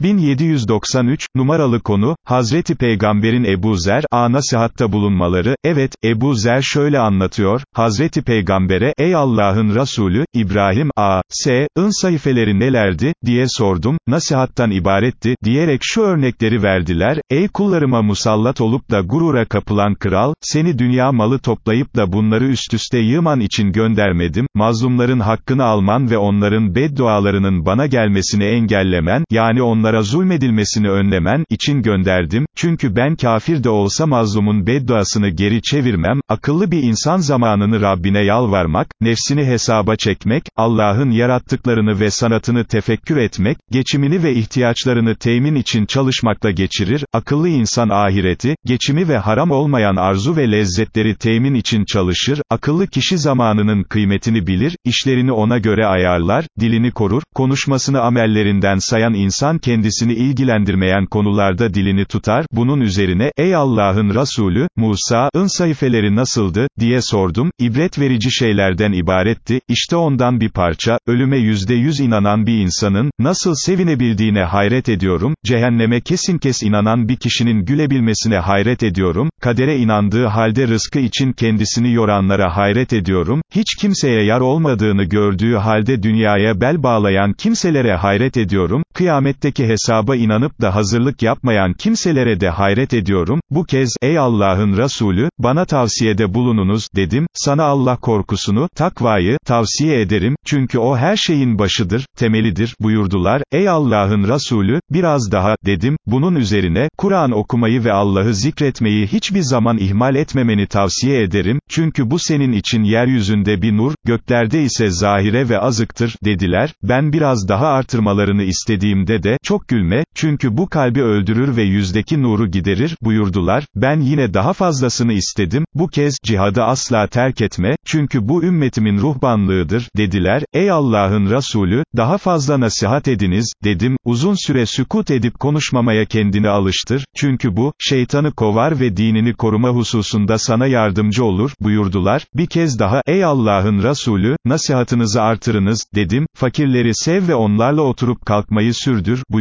1793, numaralı konu, Hazreti Peygamberin Ebu Zer, a nasihatta bulunmaları, evet, Ebu Zer şöyle anlatıyor, Hazreti Peygamber'e, ey Allah'ın Resulü, İbrahim, a, s, ın sayfeleri nelerdi, diye sordum, nasihattan ibaretti, diyerek şu örnekleri verdiler, ey kullarıma musallat olup da gurura kapılan kral, seni dünya malı toplayıp da bunları üst üste yığman için göndermedim, mazlumların hakkını alman ve onların beddualarının bana gelmesini engellemen, yani onlara onlara zulmedilmesini önlemen için gönderdim, çünkü ben kafir de olsa mazlumun bedduasını geri çevirmem, akıllı bir insan zamanını Rabbine yalvarmak, nefsini hesaba çekmek, Allah'ın yarattıklarını ve sanatını tefekkür etmek, geçimini ve ihtiyaçlarını temin için çalışmakla geçirir, akıllı insan ahireti, geçimi ve haram olmayan arzu ve lezzetleri temin için çalışır, akıllı kişi zamanının kıymetini bilir, işlerini ona göre ayarlar, dilini korur, konuşmasını amellerinden sayan insan kendisini ilgilendirmeyen konularda dilini tutar, bunun üzerine, ey Allah'ın Resulü, Musa'ın sayfeleri nasıldı, diye sordum, ibret verici şeylerden ibaretti, işte ondan bir parça, ölüme yüzde yüz inanan bir insanın, nasıl sevinebildiğine hayret ediyorum, cehenneme kesin kes inanan bir kişinin gülebilmesine hayret ediyorum, kadere inandığı halde rızkı için kendisini yoranlara hayret ediyorum, hiç kimseye yar olmadığını gördüğü halde dünyaya bel bağlayan kimselere hayret ediyorum, kıyametteki ki hesaba inanıp da hazırlık yapmayan kimselere de hayret ediyorum, bu kez, ey Allah'ın Resulü, bana tavsiyede bulununuz, dedim, sana Allah korkusunu, takvayı, tavsiye ederim, çünkü o her şeyin başıdır, temelidir, buyurdular, ey Allah'ın Resulü, biraz daha, dedim, bunun üzerine, Kur'an okumayı ve Allah'ı zikretmeyi hiçbir zaman ihmal etmemeni tavsiye ederim, çünkü bu senin için yeryüzünde bir nur, göklerde ise zahire ve azıktır, dediler, ben biraz daha artırmalarını istediğimde de, çok gülme, çünkü bu kalbi öldürür ve yüzdeki nuru giderir, buyurdular, ben yine daha fazlasını istedim, bu kez, cihadı asla terk etme, çünkü bu ümmetimin ruhbanlığıdır, dediler, ey Allah'ın Resulü, daha fazla nasihat ediniz, dedim, uzun süre sükut edip konuşmamaya kendini alıştır, çünkü bu, şeytanı kovar ve dinini koruma hususunda sana yardımcı olur, buyurdular, bir kez daha, ey Allah'ın Resulü, nasihatınızı artırınız, dedim, fakirleri sev ve onlarla oturup kalkmayı sürdür, buyurdular,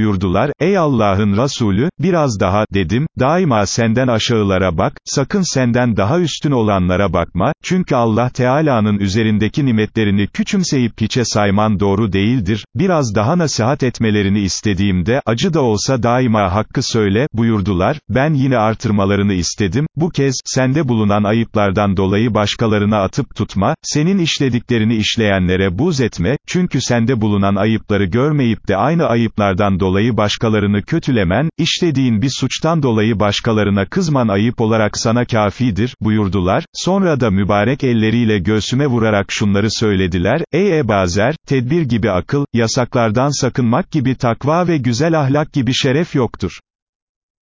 ey Allah'ın Resulü, biraz daha, dedim, daima senden aşağılara bak, sakın senden daha üstün olanlara bakma, çünkü Allah Teala'nın üzerindeki nimetlerini küçümseyip hiçe sayman doğru değildir, biraz daha nasihat etmelerini istediğimde, acı da olsa daima hakkı söyle, buyurdular, ben yine artırmalarını istedim, bu kez, sende bulunan ayıplardan dolayı başkalarına atıp tutma, senin işlediklerini işleyenlere buz etme, çünkü sende bulunan ayıpları görmeyip de aynı ayıplardan dolayı başkalarını kötülemen, işlediğin bir suçtan dolayı başkalarına kızman ayıp olarak sana kafidir, buyurdular, sonra da mübarek elleriyle göğsüme vurarak şunları söylediler, ey Ebazer, tedbir gibi akıl, yasaklardan sakınmak gibi takva ve güzel ahlak gibi şeref yoktur.